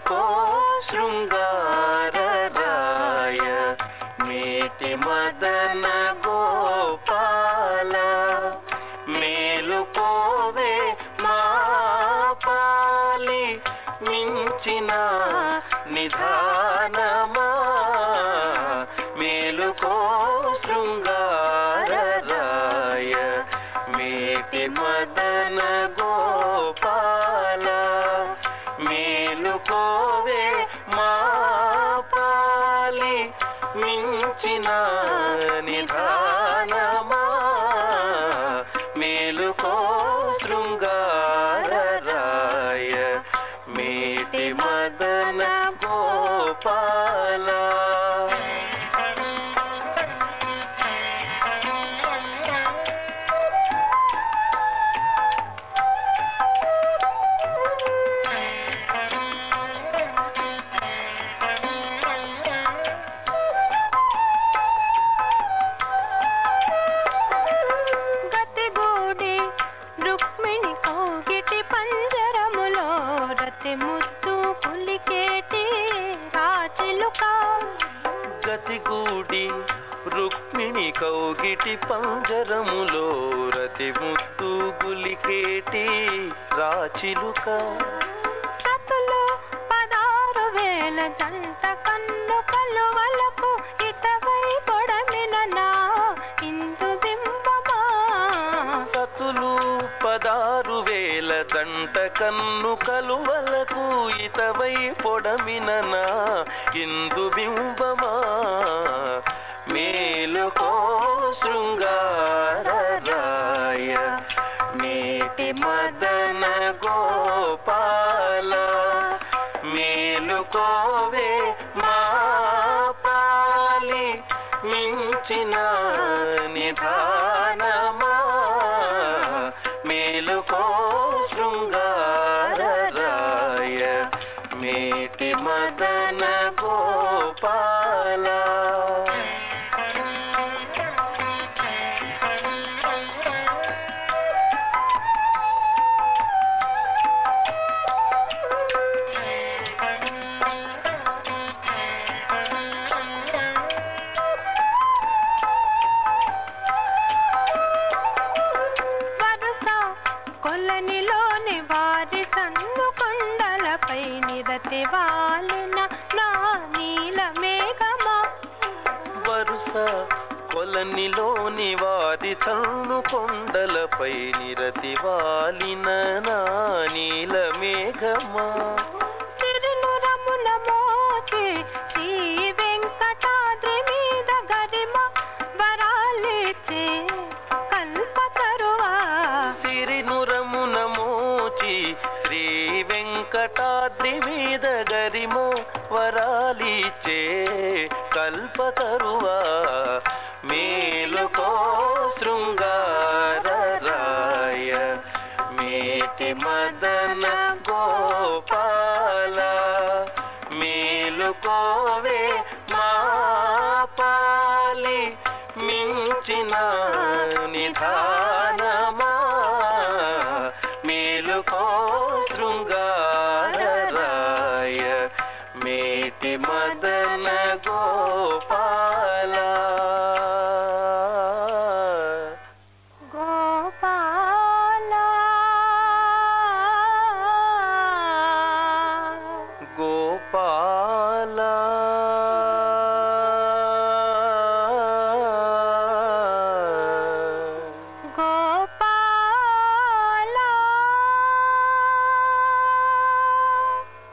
పో శృంగార రాయ మేటి మదన గోపాల మేలుకోవే మాపాలి మించిన నిధానమా మేలుకో శృంగార రాయ మేటి మదన మించిన నిధానమా? మేలుకో శృంగారరాయ మేటి మదన ముద్దు పులికేటి రాచిలుక గతిగూడి రుక్మిణి కౌగిటి పంజరములో రతి ముద్దు గులికేటి రాచిలుక పదారు వేల దంట కన్ను కలువలకు ఇతవై పొడమిన ఇందు బింబమా? మేలుకో శృంగారరాయ. నేటి మదన గోపాల. మేలుకోవే మా పాలి. మించిన నిధా కొండలపై నిరతి వాలిన నా నీల మేఘమా. వరుస కొలనిలోని వారి సన్ను కొండలపై నిరతి వాలిన నా నీల మేఘమా. వెంకటాద్రి మీద గరిమో వరాలిచే కల్పతరువా మేలుకో శృంగారరాయ. మేటి మదన గోపాల. మేలుకోవే మా గోపాల